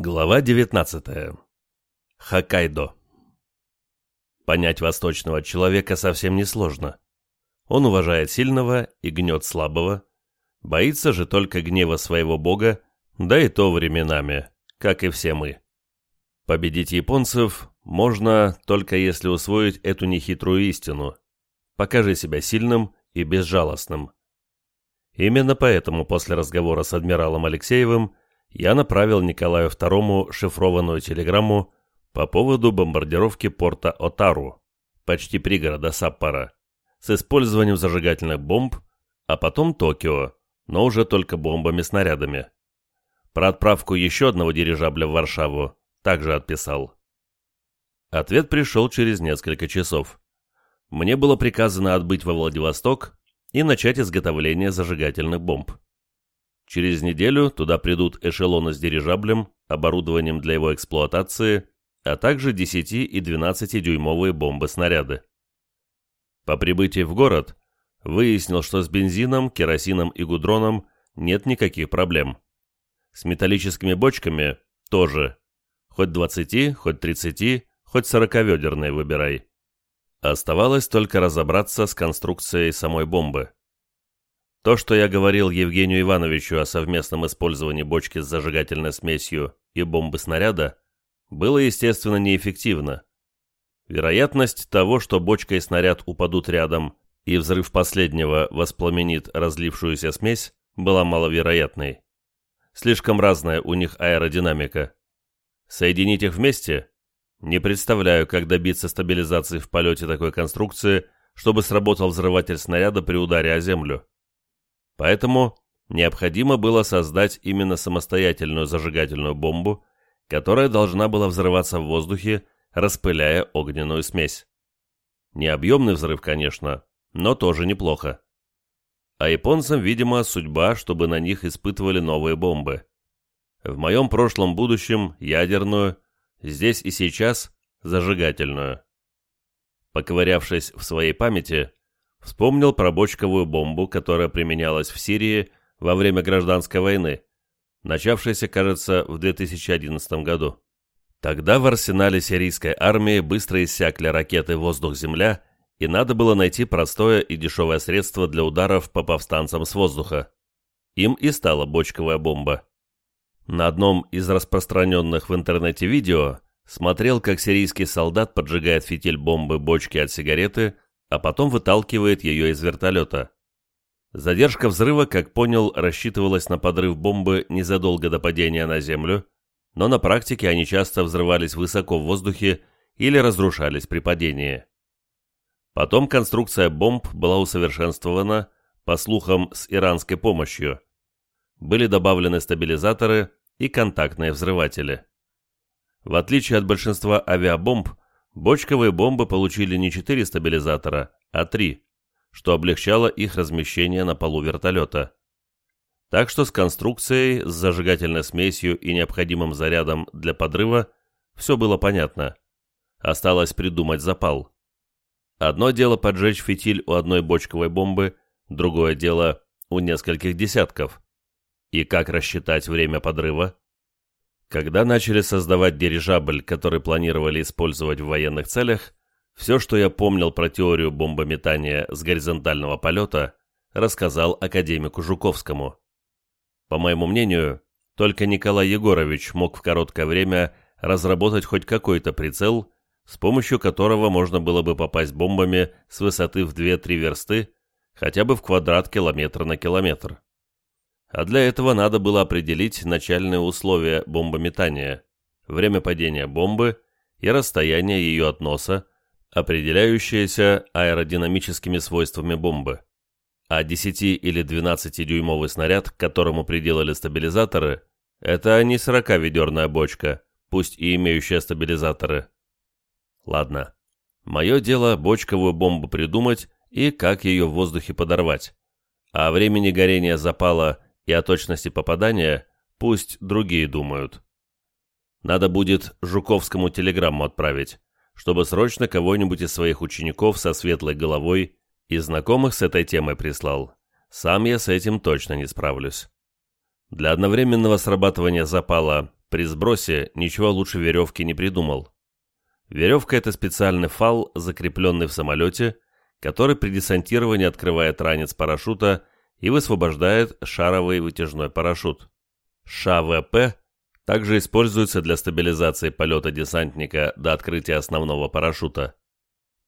Глава 19. Хоккайдо. Понять восточного человека совсем несложно. Он уважает сильного и гнет слабого, боится же только гнева своего бога, да и то временами, как и все мы. Победить японцев можно только если усвоить эту нехитрую истину. Покажи себя сильным и безжалостным. Именно поэтому после разговора с адмиралом Алексеевым я направил Николаю II шифрованную телеграмму по поводу бомбардировки порта Отару, почти пригорода Саппора, с использованием зажигательных бомб, а потом Токио, но уже только бомбами-снарядами. Про отправку еще одного дирижабля в Варшаву также отписал. Ответ пришел через несколько часов. Мне было приказано отбыть во Владивосток и начать изготовление зажигательных бомб. Через неделю туда придут эшелоны с дирижаблем, оборудованием для его эксплуатации, а также 10 и 12-дюймовые бомбы-снаряды. По прибытии в город выяснил, что с бензином, керосином и гудроном нет никаких проблем. С металлическими бочками тоже. Хоть 20, хоть 30, хоть 40-ведерные выбирай. Оставалось только разобраться с конструкцией самой бомбы. То, что я говорил Евгению Ивановичу о совместном использовании бочки с зажигательной смесью и бомбы снаряда, было, естественно, неэффективно. Вероятность того, что бочка и снаряд упадут рядом, и взрыв последнего воспламенит разлившуюся смесь, была маловероятной. Слишком разная у них аэродинамика. Соединить их вместе? Не представляю, как добиться стабилизации в полете такой конструкции, чтобы сработал взрыватель снаряда при ударе о землю. Поэтому необходимо было создать именно самостоятельную зажигательную бомбу, которая должна была взрываться в воздухе, распыляя огненную смесь. Не объемный взрыв, конечно, но тоже неплохо. А японцам, видимо, судьба, чтобы на них испытывали новые бомбы. В моем прошлом будущем ядерную, здесь и сейчас зажигательную. Поковырявшись в своей памяти, Вспомнил про бочковую бомбу, которая применялась в Сирии во время гражданской войны, начавшейся, кажется, в 2011 году. Тогда в арсенале сирийской армии быстро иссякли ракеты «Воздух-Земля», и надо было найти простое и дешевое средство для ударов по повстанцам с воздуха. Им и стала бочковая бомба. На одном из распространенных в интернете видео смотрел, как сирийский солдат поджигает фитиль бомбы бочки от сигареты – а потом выталкивает ее из вертолета. Задержка взрыва, как понял, рассчитывалась на подрыв бомбы незадолго до падения на Землю, но на практике они часто взрывались высоко в воздухе или разрушались при падении. Потом конструкция бомб была усовершенствована, по слухам, с иранской помощью. Были добавлены стабилизаторы и контактные взрыватели. В отличие от большинства авиабомб, Бочковые бомбы получили не 4 стабилизатора, а 3, что облегчало их размещение на полу вертолета. Так что с конструкцией, с зажигательной смесью и необходимым зарядом для подрыва все было понятно. Осталось придумать запал. Одно дело поджечь фитиль у одной бочковой бомбы, другое дело у нескольких десятков. И как рассчитать время подрыва? Когда начали создавать дирижабль, который планировали использовать в военных целях, все, что я помнил про теорию бомбометания с горизонтального полета, рассказал академику Жуковскому. По моему мнению, только Николай Егорович мог в короткое время разработать хоть какой-то прицел, с помощью которого можно было бы попасть бомбами с высоты в 2-3 версты, хотя бы в квадрат километра на километр а для этого надо было определить начальные условия бомбометания, время падения бомбы и расстояние ее от носа, определяющееся аэродинамическими свойствами бомбы. А 10 или 12-дюймовый снаряд, к которому приделали стабилизаторы, это не 40-ведерная бочка, пусть и имеющая стабилизаторы. Ладно, мое дело бочковую бомбу придумать и как ее в воздухе подорвать. А времени горения запала и о точности попадания пусть другие думают. Надо будет Жуковскому телеграмму отправить, чтобы срочно кого-нибудь из своих учеников со светлой головой и знакомых с этой темой прислал. Сам я с этим точно не справлюсь. Для одновременного срабатывания запала при сбросе ничего лучше веревки не придумал. Веревка – это специальный фал, закрепленный в самолете, который при десантировании открывает ранец парашюта и высвобождает шаровый вытяжной парашют. ШВП также используется для стабилизации полета десантника до открытия основного парашюта.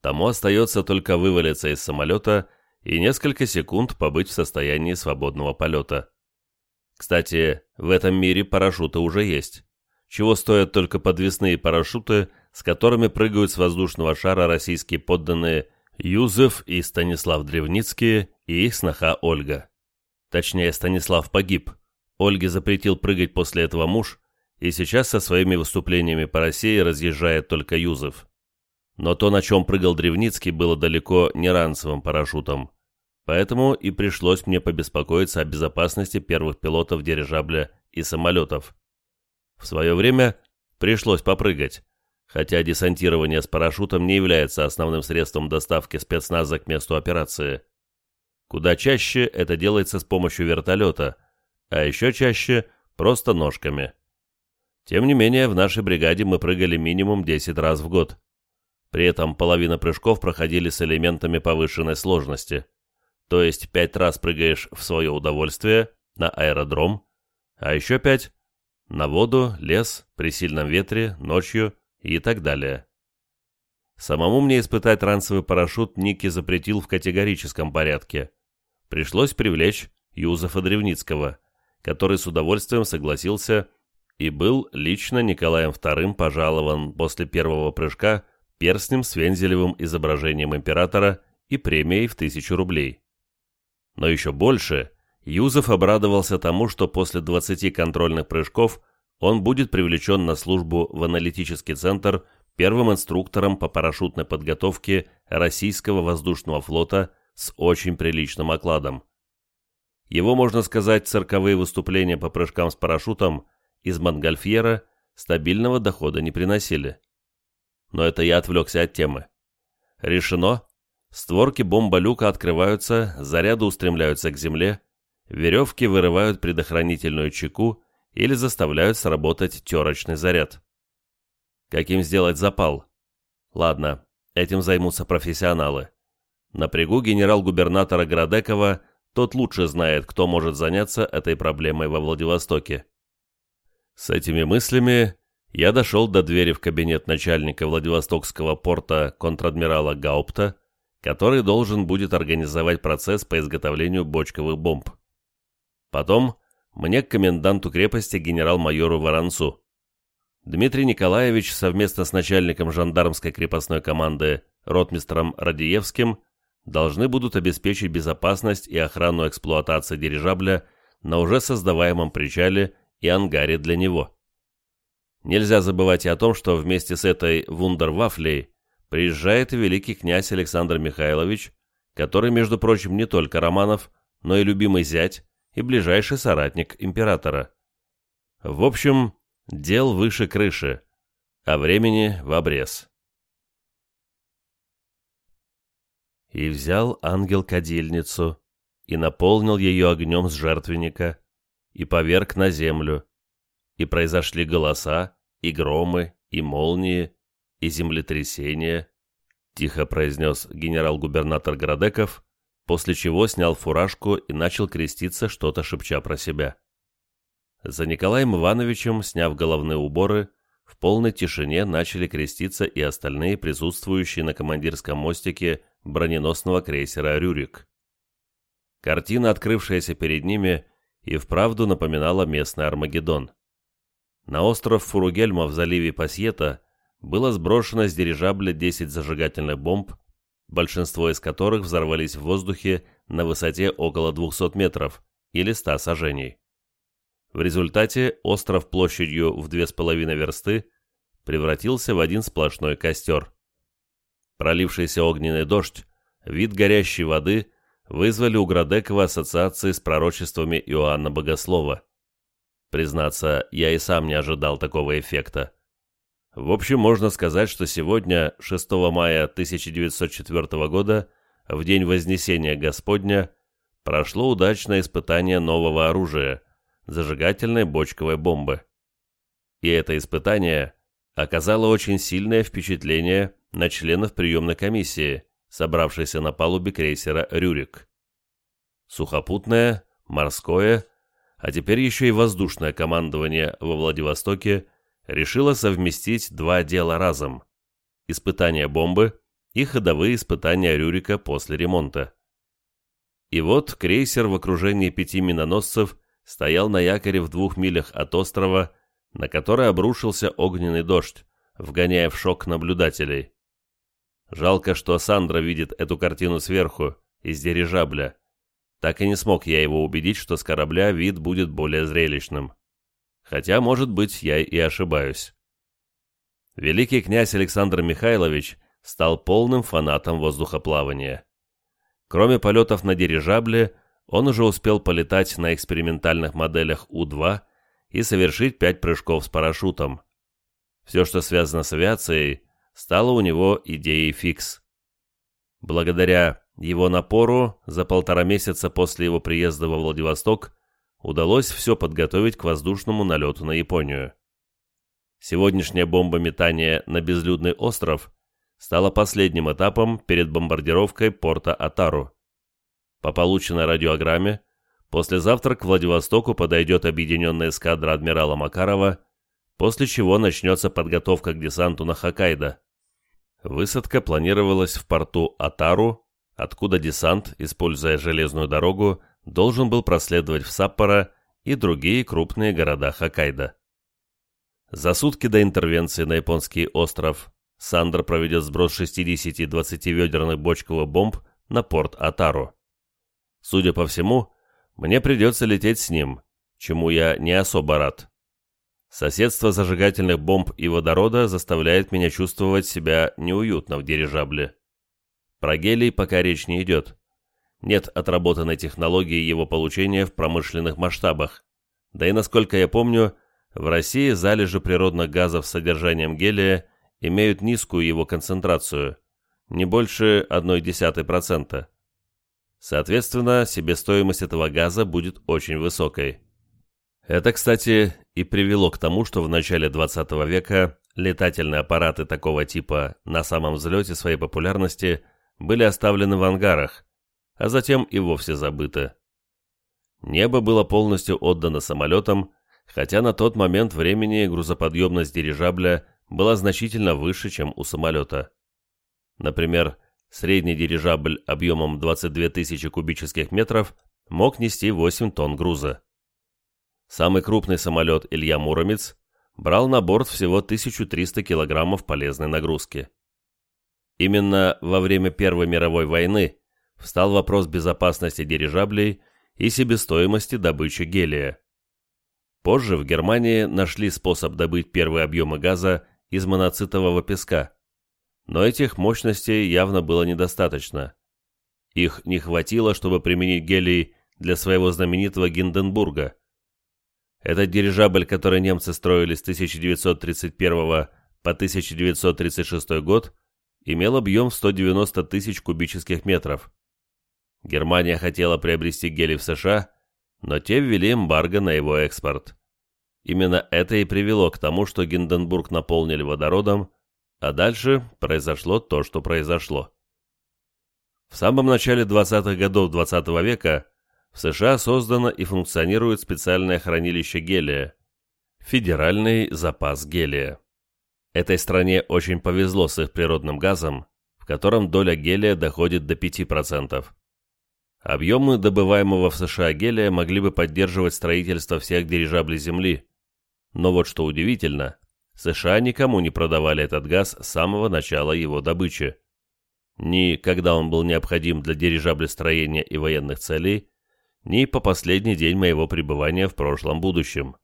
Тому остается только вывалиться из самолета и несколько секунд побыть в состоянии свободного полета. Кстати, в этом мире парашюты уже есть, чего стоят только подвесные парашюты, с которыми прыгают с воздушного шара российские подданные Юзеф и Станислав Древницкие и их сноха Ольга. Точнее, Станислав погиб. Ольге запретил прыгать после этого муж, и сейчас со своими выступлениями по России разъезжает только Юзеф. Но то, на чем прыгал Древницкий, было далеко не ранцевым парашютом. Поэтому и пришлось мне побеспокоиться о безопасности первых пилотов дирижабля и самолетов. В свое время пришлось попрыгать, хотя десантирование с парашютом не является основным средством доставки спецназа к месту операции. Куда чаще это делается с помощью вертолета, а еще чаще просто ножками. Тем не менее, в нашей бригаде мы прыгали минимум 10 раз в год. При этом половина прыжков проходили с элементами повышенной сложности. То есть 5 раз прыгаешь в свое удовольствие на аэродром, а еще 5 на воду, лес, при сильном ветре, ночью и так далее. Самому мне испытать ранцевый парашют Ники запретил в категорическом порядке. Пришлось привлечь Юзефа Древницкого, который с удовольствием согласился и был лично Николаем II пожалован после первого прыжка перстнем с вензелевым изображением императора и премией в тысячу рублей. Но еще больше Юзеф обрадовался тому, что после 20 контрольных прыжков он будет привлечен на службу в аналитический центр первым инструктором по парашютной подготовке российского воздушного флота с очень приличным окладом. Его, можно сказать, цирковые выступления по прыжкам с парашютом из Монгольфьера стабильного дохода не приносили. Но это я отвлекся от темы. Решено. Створки бомба-люка открываются, заряды устремляются к земле, веревки вырывают предохранительную чеку или заставляют сработать терочный заряд. Каким сделать запал? Ладно, этим займутся профессионалы. Напрягу генерал-губернатора Градекова, тот лучше знает, кто может заняться этой проблемой во Владивостоке. С этими мыслями я дошел до двери в кабинет начальника Владивостокского порта контр-адмирала Гаупта, который должен будет организовать процесс по изготовлению бочковых бомб. Потом мне к коменданту крепости генерал-майору Воронцу. Дмитрий Николаевич совместно с начальником жандармской крепостной команды ротмистром Радиевским должны будут обеспечить безопасность и охрану эксплуатации дирижабля на уже создаваемом причале и ангаре для него. Нельзя забывать и о том, что вместе с этой вундервафлей приезжает великий князь Александр Михайлович, который, между прочим, не только Романов, но и любимый зять и ближайший соратник императора. В общем, дел выше крыши, а времени в обрез. И взял ангел кадильницу, и наполнил ее огнем с жертвенника, и поверг на землю, и произошли голоса, и громы, и молнии, и землетрясения, тихо произнес генерал-губернатор Градеков, после чего снял фуражку и начал креститься, что-то шепча про себя. За Николаем Ивановичем, сняв головные уборы, в полной тишине начали креститься и остальные присутствующие на командирском мостике броненосного крейсера «Рюрик». Картина, открывшаяся перед ними, и вправду напоминала местный Армагеддон. На остров Фуругельма в заливе Пасьета было сброшено с дирижабля 10 зажигательных бомб, большинство из которых взорвались в воздухе на высоте около 200 метров или 100 сажений. В результате остров площадью в 2,5 версты превратился в один сплошной костер. Пролившийся огненный дождь, вид горящей воды вызвали у Градекова ассоциации с пророчествами Иоанна Богослова. Признаться, я и сам не ожидал такого эффекта. В общем, можно сказать, что сегодня, 6 мая 1904 года, в день Вознесения Господня, прошло удачное испытание нового оружия – зажигательной бочковой бомбы. И это испытание оказало очень сильное впечатление на членов приемной комиссии, собравшейся на палубе крейсера «Рюрик». Сухопутное, морское, а теперь еще и воздушное командование во Владивостоке решило совместить два дела разом – испытание бомбы и ходовые испытания Рюрика после ремонта. И вот крейсер в окружении пяти миноносцев стоял на якоре в двух милях от острова, на который обрушился огненный дождь, вгоняя в шок наблюдателей. Жалко, что Сандра видит эту картину сверху, из дирижабля. Так и не смог я его убедить, что с корабля вид будет более зрелищным. Хотя, может быть, я и ошибаюсь. Великий князь Александр Михайлович стал полным фанатом воздухоплавания. Кроме полетов на дирижабле, он уже успел полетать на экспериментальных моделях У-2 и совершить пять прыжков с парашютом. Все, что связано с авиацией, стало у него идеей фикс. Благодаря его напору за полтора месяца после его приезда во Владивосток удалось все подготовить к воздушному налету на Японию. Сегодняшнее бомбометание на безлюдный остров стало последним этапом перед бомбардировкой порта Атару. По полученной радиограмме, послезавтра к Владивостоку подойдет объединенная эскадра адмирала Макарова, после чего начнется подготовка к десанту на Хоккайдо. Высадка планировалась в порту Атару, откуда десант, используя железную дорогу, должен был проследовать в Саппоро и другие крупные города Хоккайдо. За сутки до интервенции на японский остров Сандер проведет сброс 60 20-ведерных бочковых бомб на порт Атару. Судя по всему, мне придется лететь с ним, чему я не особо рад. Соседство зажигательных бомб и водорода заставляет меня чувствовать себя неуютно в дирижабле. Про гелий пока речь не идет. Нет отработанной технологии его получения в промышленных масштабах. Да и насколько я помню, в России залежи природных газов с содержанием гелия имеют низкую его концентрацию, не больше 0,1%. Соответственно, себестоимость этого газа будет очень высокой. Это, кстати, и привело к тому, что в начале 20 века летательные аппараты такого типа на самом взлете своей популярности были оставлены в ангарах, а затем и вовсе забыты. Небо было полностью отдано самолетам, хотя на тот момент времени грузоподъемность дирижабля была значительно выше, чем у самолета. Например, средний дирижабль объемом 22 тысячи кубических метров мог нести 8 тонн груза. Самый крупный самолет Илья Муромец брал на борт всего 1300 килограммов полезной нагрузки. Именно во время Первой мировой войны встал вопрос безопасности дирижаблей и себестоимости добычи гелия. Позже в Германии нашли способ добыть первые объемы газа из моноцитового песка. Но этих мощностей явно было недостаточно. Их не хватило, чтобы применить гелий для своего знаменитого Гинденбурга. Этот дирижабль, который немцы строили с 1931 по 1936 год, имел объем в 190 тысяч кубических метров. Германия хотела приобрести гелий в США, но те ввели эмбарго на его экспорт. Именно это и привело к тому, что Гинденбург наполнили водородом, а дальше произошло то, что произошло. В самом начале 20-х годов 20 -го века в США создано и функционирует специальное хранилище гелия – Федеральный запас гелия. Этой стране очень повезло с их природным газом, в котором доля гелия доходит до 5%. Объемы добываемого в США гелия могли бы поддерживать строительство всех дирижаблей Земли, но вот что удивительно, США никому не продавали этот газ с самого начала его добычи. Ни когда он был необходим для дирижаблестроения и военных целей, ни по последний день моего пребывания в прошлом будущем.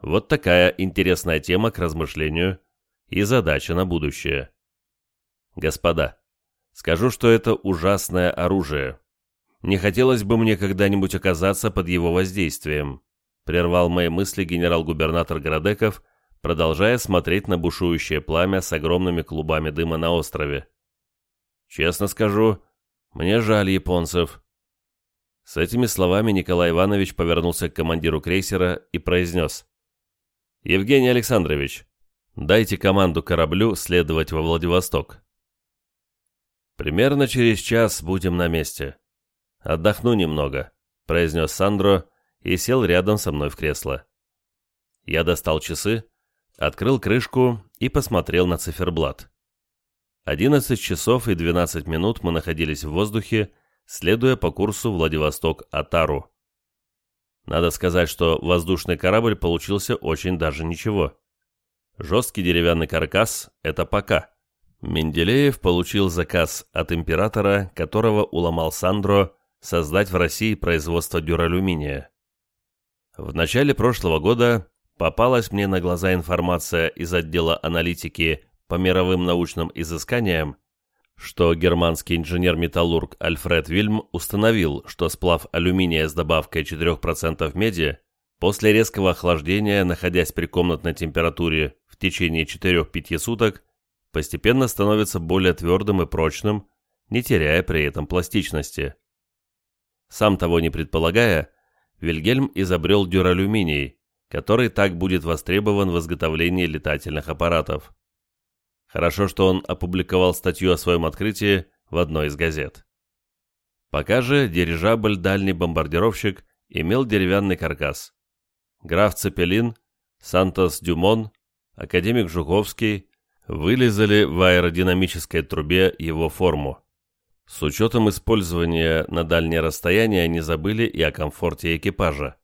Вот такая интересная тема к размышлению и задача на будущее. Господа, скажу, что это ужасное оружие. Не хотелось бы мне когда-нибудь оказаться под его воздействием прервал мои мысли генерал-губернатор Градеков, продолжая смотреть на бушующее пламя с огромными клубами дыма на острове. «Честно скажу, мне жаль японцев». С этими словами Николай Иванович повернулся к командиру крейсера и произнес. Евгений Александрович, дайте команду кораблю следовать во Владивосток. Примерно через час будем на месте. Отдохну немного, произнес Сандро и сел рядом со мной в кресло. Я достал часы, открыл крышку и посмотрел на циферблат. 11 часов и 12 минут мы находились в воздухе, следуя по курсу Владивосток-Атару. Надо сказать, что воздушный корабль получился очень даже ничего. Жесткий деревянный каркас – это пока. Менделеев получил заказ от императора, которого уломал Сандро создать в России производство дюралюминия. В начале прошлого года попалась мне на глаза информация из отдела аналитики по мировым научным изысканиям, что германский инженер-металлург Альфред Вильм установил, что сплав алюминия с добавкой 4% меди после резкого охлаждения, находясь при комнатной температуре в течение 4-5 суток, постепенно становится более твердым и прочным, не теряя при этом пластичности. Сам того не предполагая, Вильгельм изобрел дюралюминий, который так будет востребован в изготовлении летательных аппаратов. Хорошо, что он опубликовал статью о своем открытии в одной из газет. Пока же дирижабль «Дальний бомбардировщик» имел деревянный каркас. Граф Цепелин, Сантос Дюмон, академик Жуковский вылезали в аэродинамической трубе его форму. С учетом использования на дальнее расстояние они забыли и о комфорте экипажа.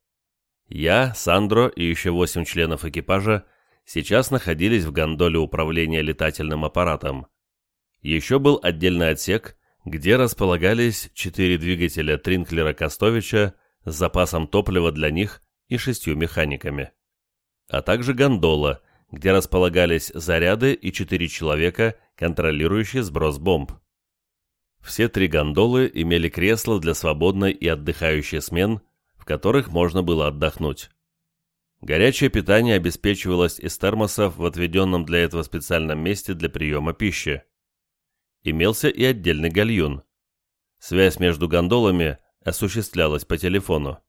Я, Сандро и еще восемь членов экипажа сейчас находились в гондоле управления летательным аппаратом. Еще был отдельный отсек, где располагались четыре двигателя Тринклера-Костовича с запасом топлива для них и шестью механиками. А также гондола, где располагались заряды и четыре человека, контролирующие сброс бомб. Все три гондолы имели кресла для свободной и отдыхающей смен, в которых можно было отдохнуть. Горячее питание обеспечивалось из термосов в отведенном для этого специальном месте для приема пищи. Имелся и отдельный гальюн. Связь между гондолами осуществлялась по телефону.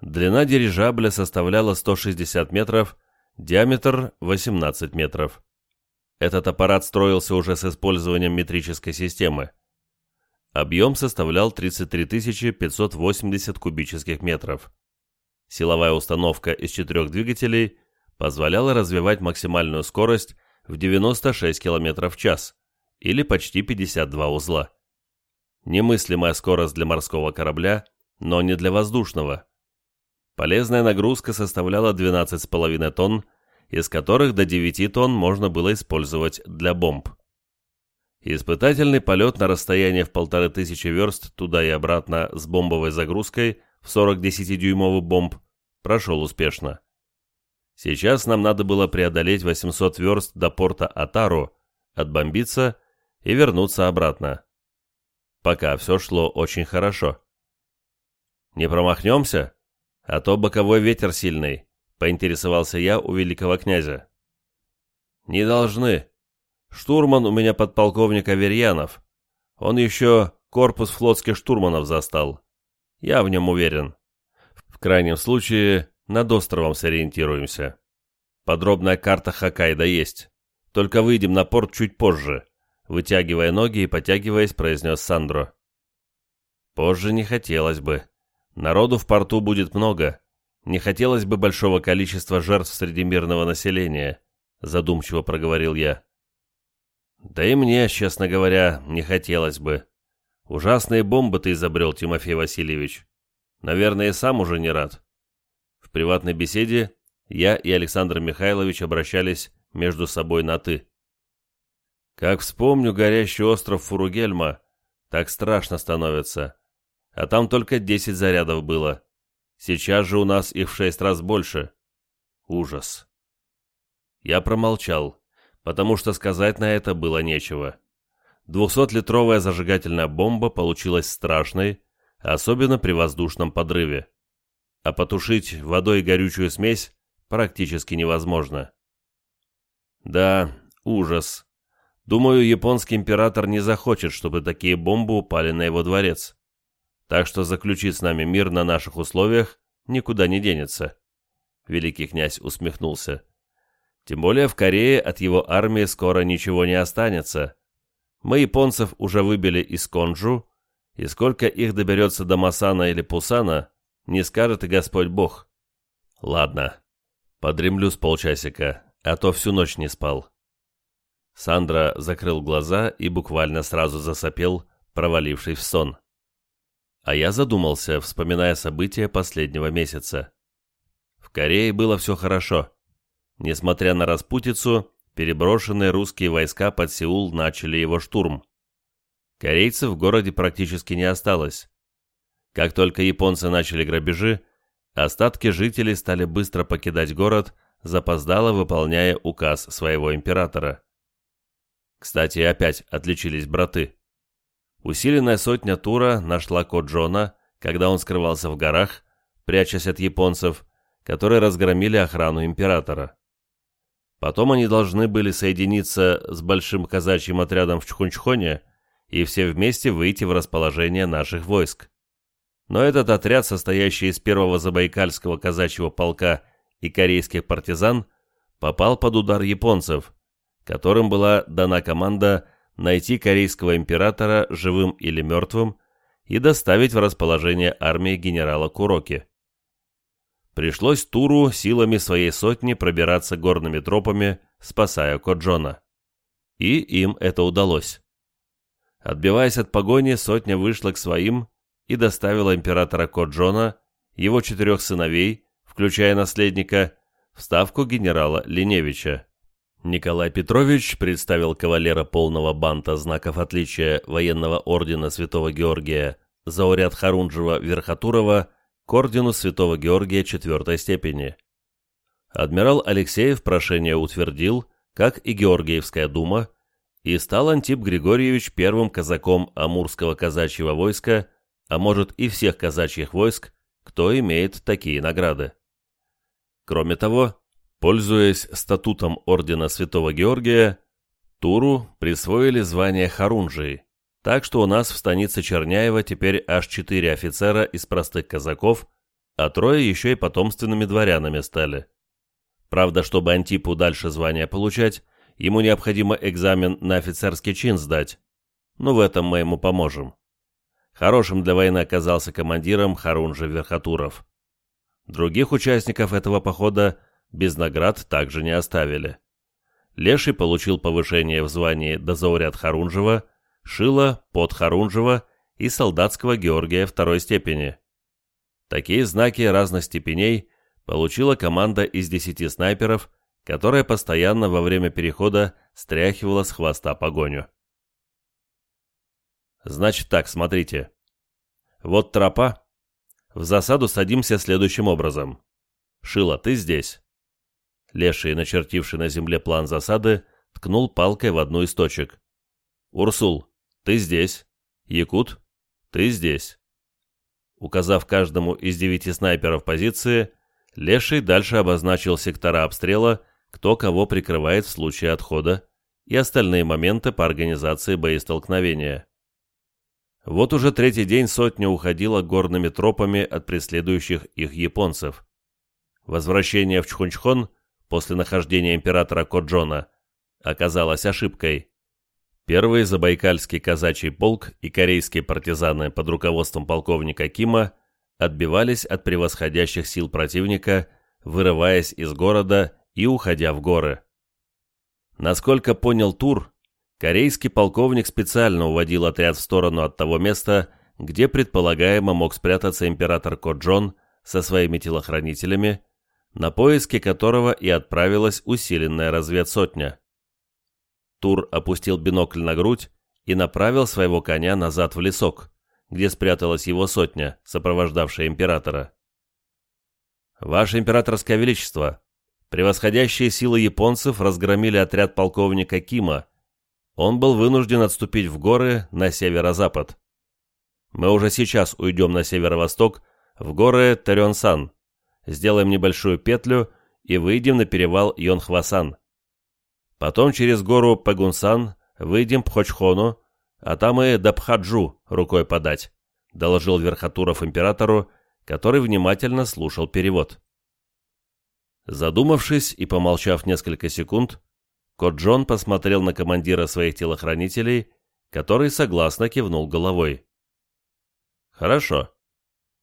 Длина дирижабля составляла 160 метров, диаметр 18 метров. Этот аппарат строился уже с использованием метрической системы. Объем составлял 33 580 кубических метров. Силовая установка из четырех двигателей позволяла развивать максимальную скорость в 96 км в час, или почти 52 узла. Немыслимая скорость для морского корабля, но не для воздушного. Полезная нагрузка составляла 12,5 тонн, из которых до 9 тонн можно было использовать для бомб. Испытательный полет на расстояние в полторы тысячи верст туда и обратно с бомбовой загрузкой в 40 10-дюймовых бомб прошел успешно. Сейчас нам надо было преодолеть 800 верст до порта Атару, отбомбиться и вернуться обратно. Пока все шло очень хорошо. «Не промахнемся? А то боковой ветер сильный», — поинтересовался я у великого князя. «Не должны. Штурман у меня подполковник Аверьянов. Он еще корпус флотских штурманов застал. Я в нем уверен. В крайнем случае, над островом сориентируемся. Подробная карта Хоккайдо есть. Только выйдем на порт чуть позже. Вытягивая ноги и потягиваясь, произнес Сандро. Позже не хотелось бы. Народу в порту будет много. Не хотелось бы большого количества жертв среди мирного населения, задумчиво проговорил я. Да и мне, честно говоря, не хотелось бы. Ужасные бомбы ты изобрел, Тимофей Васильевич. Наверное, сам уже не рад. В приватной беседе я и Александр Михайлович обращались между собой на «ты». Как вспомню горящий остров Фуругельма, так страшно становится. А там только десять зарядов было. Сейчас же у нас их в шесть раз больше. Ужас. Я промолчал, потому что сказать на это было нечего. Двухсотлитровая зажигательная бомба получилась страшной, особенно при воздушном подрыве. А потушить водой горючую смесь практически невозможно. Да, ужас. Думаю, японский император не захочет, чтобы такие бомбы упали на его дворец. Так что заключить с нами мир на наших условиях никуда не денется. великий князь усмехнулся. Тем более в Корее от его армии скоро ничего не останется. Мы японцев уже выбили из Конджу, и сколько их доберется до Масана или Пусана, не скажет и Господь Бог. Ладно, подремлю с полчасика, а то всю ночь не спал. Сандра закрыл глаза и буквально сразу засопел, провалившись в сон. А я задумался, вспоминая события последнего месяца. В Корее было все хорошо. Несмотря на распутицу, переброшенные русские войска под Сеул начали его штурм. Корейцев в городе практически не осталось. Как только японцы начали грабежи, остатки жителей стали быстро покидать город, запоздало выполняя указ своего императора. Кстати, опять отличились браты. Усиленная сотня Тура нашла код Джона, когда он скрывался в горах, прячась от японцев, которые разгромили охрану императора. Потом они должны были соединиться с большим казачьим отрядом в Чхунчхоне и все вместе выйти в расположение наших войск. Но этот отряд, состоящий из первого забайкальского казачьего полка и корейских партизан, попал под удар японцев, которым была дана команда найти корейского императора живым или мертвым и доставить в расположение армии генерала Куроки. Пришлось Туру силами своей сотни пробираться горными тропами, спасая Коджона. И им это удалось. Отбиваясь от погони, сотня вышла к своим и доставила императора Коджона, его четырех сыновей, включая наследника, в ставку генерала Линевича. Николай Петрович представил кавалера полного банта знаков отличия военного ордена Святого Георгия Зауряд Харунжева Верхотурова к ордену Святого Георгия четвертой степени. Адмирал Алексеев прошение утвердил, как и Георгиевская дума, и стал Антип Григорьевич первым казаком Амурского казачьего войска, а может и всех казачьих войск, кто имеет такие награды. Кроме того, пользуясь статутом Ордена Святого Георгия, Туру присвоили звание Харунжии, так что у нас в станице Черняева теперь аж четыре офицера из простых казаков, а трое еще и потомственными дворянами стали. Правда, чтобы Антипу дальше звания получать, ему необходимо экзамен на офицерский чин сдать. Но в этом мы ему поможем. Хорошим для войны оказался командиром Харунжи Верхотуров. Других участников этого похода без наград также не оставили. Леший получил повышение в звании до зауряд Харунжева – Шила, под Харунжева и солдатского Георгия второй степени. Такие знаки разных степеней получила команда из десяти снайперов, которая постоянно во время перехода стряхивала с хвоста погоню. Значит так, смотрите. Вот тропа. В засаду садимся следующим образом. Шила, ты здесь. Леший, начертивший на земле план засады, ткнул палкой в одну из точек. «Урсул, ты здесь. Якут, ты здесь. Указав каждому из девяти снайперов позиции, Леший дальше обозначил сектора обстрела, кто кого прикрывает в случае отхода, и остальные моменты по организации боестолкновения. Вот уже третий день сотня уходила горными тропами от преследующих их японцев. Возвращение в Чхунчхон после нахождения императора Коджона оказалось ошибкой. Первый Забайкальский казачий полк и корейские партизаны под руководством полковника Кима отбивались от превосходящих сил противника, вырываясь из города и уходя в горы. Насколько понял Тур, корейский полковник специально уводил отряд в сторону от того места, где предполагаемо мог спрятаться император Коджон со своими телохранителями, на поиски которого и отправилась усиленная разведсотня. Тур опустил бинокль на грудь и направил своего коня назад в лесок, где спряталась его сотня, сопровождавшая императора. «Ваше императорское величество, превосходящие силы японцев разгромили отряд полковника Кима. Он был вынужден отступить в горы на северо-запад. Мы уже сейчас уйдем на северо-восток, в горы Таренсан, сделаем небольшую петлю и выйдем на перевал Йонхвасан. Потом через гору Пагунсан выйдем Пхочхону, а там и до Пхаджу рукой подать», — доложил Верхотуров императору, который внимательно слушал перевод. Задумавшись и помолчав несколько секунд, Кот Джон посмотрел на командира своих телохранителей, который согласно кивнул головой. «Хорошо.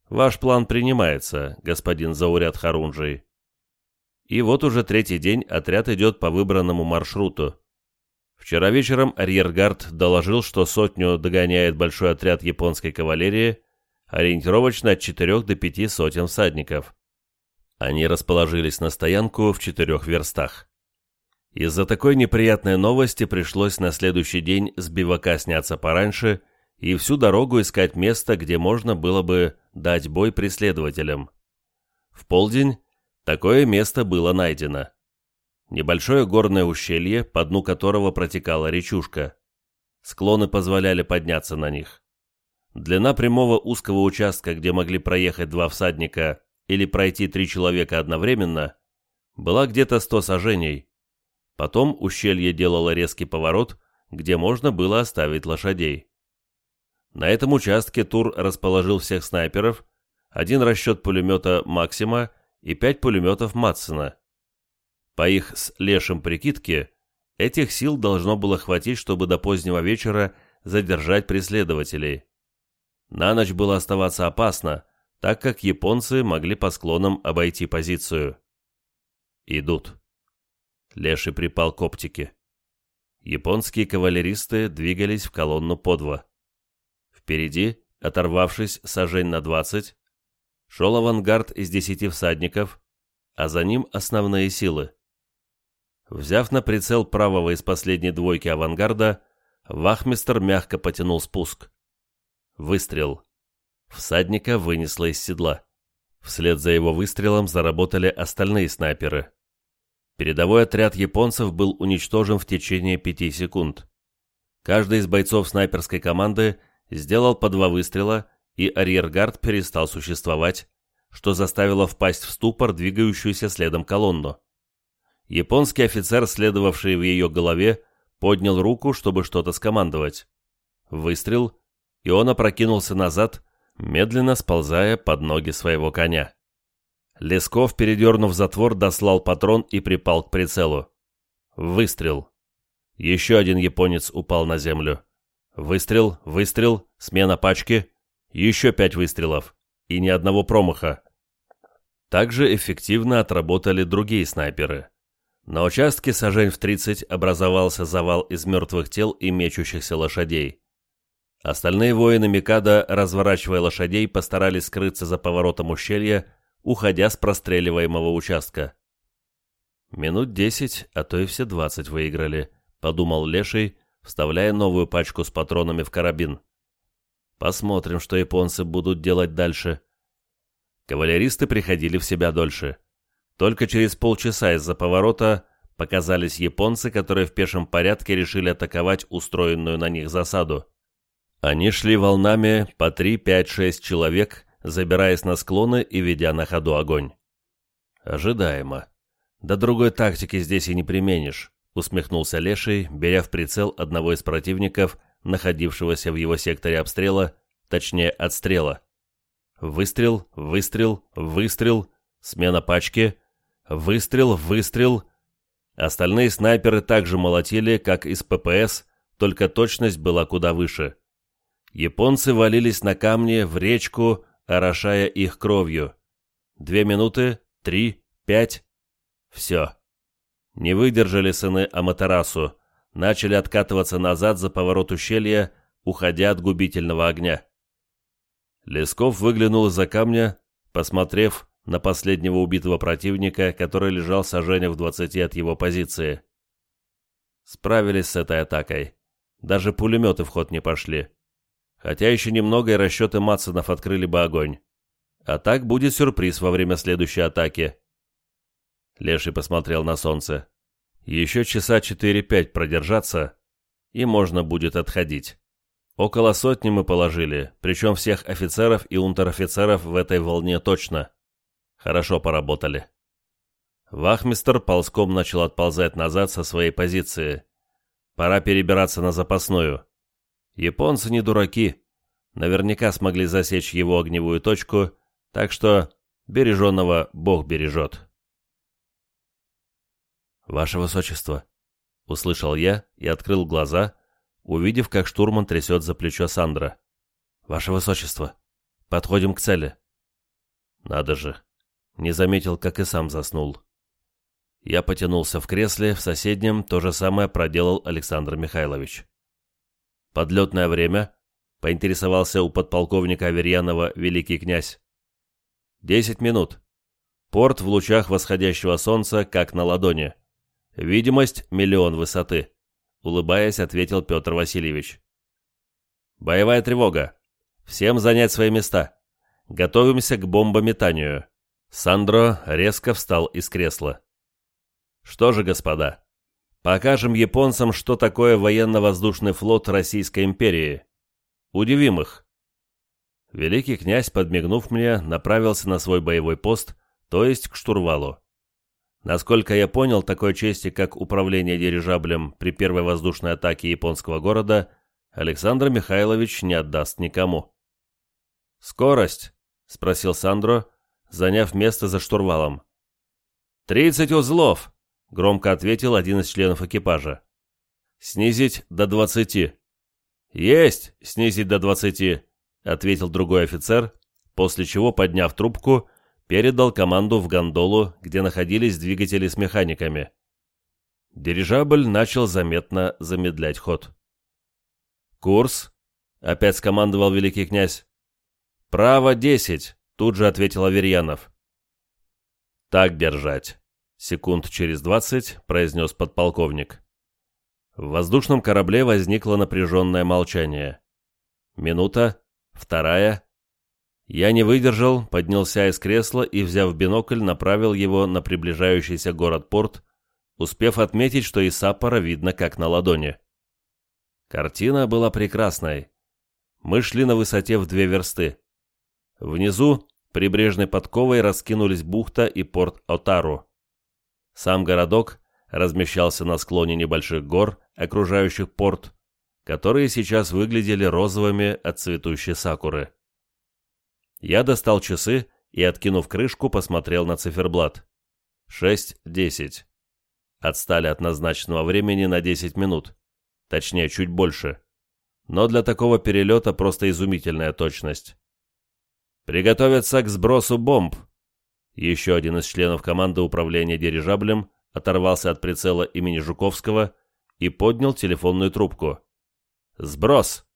Ваш план принимается, господин Зауряд Харунжий. И вот уже третий день отряд идет по выбранному маршруту. Вчера вечером арьергард доложил, что сотню догоняет большой отряд японской кавалерии, ориентировочно от четырех до пяти сотен всадников. Они расположились на стоянку в четырех верстах. Из-за такой неприятной новости пришлось на следующий день с бивака сняться пораньше и всю дорогу искать место, где можно было бы дать бой преследователям. В полдень такое место было найдено. Небольшое горное ущелье, по дну которого протекала речушка. Склоны позволяли подняться на них. Длина прямого узкого участка, где могли проехать два всадника или пройти три человека одновременно, была где-то сто сажений. Потом ущелье делало резкий поворот, где можно было оставить лошадей. На этом участке Тур расположил всех снайперов, один расчет пулемета «Максима» и пять пулеметов «Матсона». По их с Лешем прикидке, этих сил должно было хватить, чтобы до позднего вечера задержать преследователей. На ночь было оставаться опасно, так как японцы могли по склонам обойти позицию. Идут. Леший припал к оптике. Японские кавалеристы двигались в колонну по два. Впереди, оторвавшись сажень на двадцать, шел авангард из десяти всадников, а за ним основные силы. Взяв на прицел правого из последней двойки авангарда, вахмистр мягко потянул спуск. Выстрел. Всадника вынесло из седла. Вслед за его выстрелом заработали остальные снайперы. Передовой отряд японцев был уничтожен в течение пяти секунд. Каждый из бойцов снайперской команды сделал по два выстрела, и арьергард перестал существовать, что заставило впасть в ступор двигающуюся следом колонну. Японский офицер, следовавший в ее голове, поднял руку, чтобы что-то скомандовать. Выстрел, и он опрокинулся назад, медленно сползая под ноги своего коня. Лесков, передернув затвор, дослал патрон и припал к прицелу. Выстрел. Еще один японец упал на землю. Выстрел, выстрел, смена пачки. Еще пять выстрелов. И ни одного промаха. Также эффективно отработали другие снайперы. На участке сажень в 30 образовался завал из мертвых тел и мечущихся лошадей. Остальные воины Микада, разворачивая лошадей, постарались скрыться за поворотом ущелья, уходя с простреливаемого участка. «Минут десять, а то и все двадцать выиграли», — подумал Леший, вставляя новую пачку с патронами в карабин. «Посмотрим, что японцы будут делать дальше». Кавалеристы приходили в себя дольше. Только через полчаса из-за поворота показались японцы, которые в пешем порядке решили атаковать устроенную на них засаду. Они шли волнами по 3, 5, 6 человек, забираясь на склоны и ведя на ходу огонь. Ожидаемо. Да другой тактики здесь и не применишь, усмехнулся Леший, беря в прицел одного из противников, находившегося в его секторе обстрела, точнее отстрела. Выстрел, выстрел, выстрел, смена пачки, выстрел, выстрел. Остальные снайперы также молотили, как из ППС, только точность была куда выше. Японцы валились на камни, в речку, орошая их кровью. Две минуты, три, пять. Все. Не выдержали сыны Аматерасу, начали откатываться назад за поворот ущелья, уходя от губительного огня. Лесков выглянул из-за камня, посмотрев на последнего убитого противника, который лежал сожжение в двадцати от его позиции. Справились с этой атакой. Даже пулеметы в ход не пошли. Хотя еще немного и расчеты Матсонов открыли бы огонь. А так будет сюрприз во время следующей атаки. Леший посмотрел на солнце. Еще часа четыре-пять продержаться, и можно будет отходить. Около сотни мы положили, причем всех офицеров и унтер-офицеров в этой волне точно. Хорошо поработали. Вахмистер ползком начал отползать назад со своей позиции. Пора перебираться на запасную. Японцы не дураки. Наверняка смогли засечь его огневую точку, так что береженного Бог бережет. «Ваше Высочество!» — услышал я и открыл глаза, увидев, как штурман трясет за плечо Сандра. «Ваше Высочество! Подходим к цели!» «Надо же!» Не заметил, как и сам заснул. Я потянулся в кресле, в соседнем то же самое проделал Александр Михайлович. «Подлетное время?» — поинтересовался у подполковника Аверьянова великий князь. «Десять минут. Порт в лучах восходящего солнца, как на ладони. Видимость — миллион высоты», — улыбаясь, ответил Петр Васильевич. «Боевая тревога. Всем занять свои места. Готовимся к бомбометанию». Сандро резко встал из кресла. «Что же, господа, покажем японцам, что такое военно-воздушный флот Российской империи. Удивим их». Великий князь, подмигнув мне, направился на свой боевой пост, то есть к штурвалу. Насколько я понял, такой чести, как управление дирижаблем при первой воздушной атаке японского города, Александр Михайлович не отдаст никому. «Скорость?» — спросил Сандро, заняв место за штурвалом. «Тридцать узлов!» — громко ответил один из членов экипажа. «Снизить до двадцати». «Есть! Снизить до двадцати!» — ответил другой офицер, после чего, подняв трубку, передал команду в гондолу, где находились двигатели с механиками. Дирижабль начал заметно замедлять ход. «Курс?» — опять скомандовал великий князь. «Право десять», — тут же ответил Аверьянов. «Так держать», — секунд через двадцать произнес подполковник. В воздушном корабле возникло напряженное молчание. Минута, вторая, я не выдержал, поднялся из кресла и, взяв бинокль, направил его на приближающийся город-порт, успев отметить, что и Саппора видно как на ладони. Картина была прекрасной. Мы шли на высоте в две версты. Внизу, прибрежной подковой, раскинулись бухта и порт Отару. Сам городок размещался на склоне небольших гор, окружающих порт, которые сейчас выглядели розовыми от цветущей сакуры. Я достал часы и, откинув крышку, посмотрел на циферблат. Шесть десять. Отстали от назначенного времени на десять минут. Точнее, чуть больше. Но для такого перелета просто изумительная точность. «Приготовиться к сбросу бомб!» Еще один из членов команды управления дирижаблем оторвался от прицела имени Жуковского и поднял телефонную трубку. «Сброс!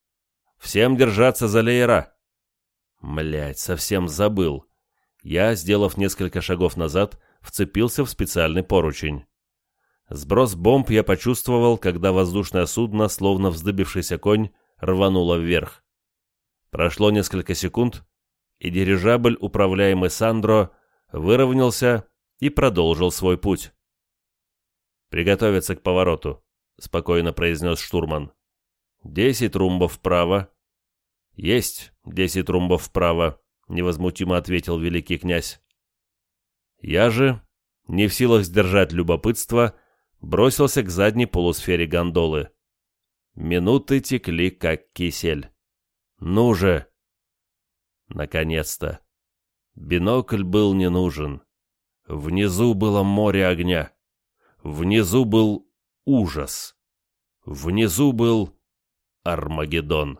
Всем держаться за леера!» Млять, совсем забыл. Я, сделав несколько шагов назад, вцепился в специальный поручень. Сброс бомб я почувствовал, когда воздушное судно, словно вздыбившийся конь, рвануло вверх. Прошло несколько секунд, и дирижабль, управляемый Сандро, выровнялся и продолжил свой путь. «Приготовиться к повороту», — спокойно произнес штурман. «Десять румбов вправо, «Есть десять румбов вправо», — невозмутимо ответил великий князь. Я же, не в силах сдержать любопытство, бросился к задней полусфере гондолы. Минуты текли, как кисель. «Ну же!» Наконец-то. Бинокль был не нужен. Внизу было море огня. Внизу был ужас. Внизу был Армагеддон.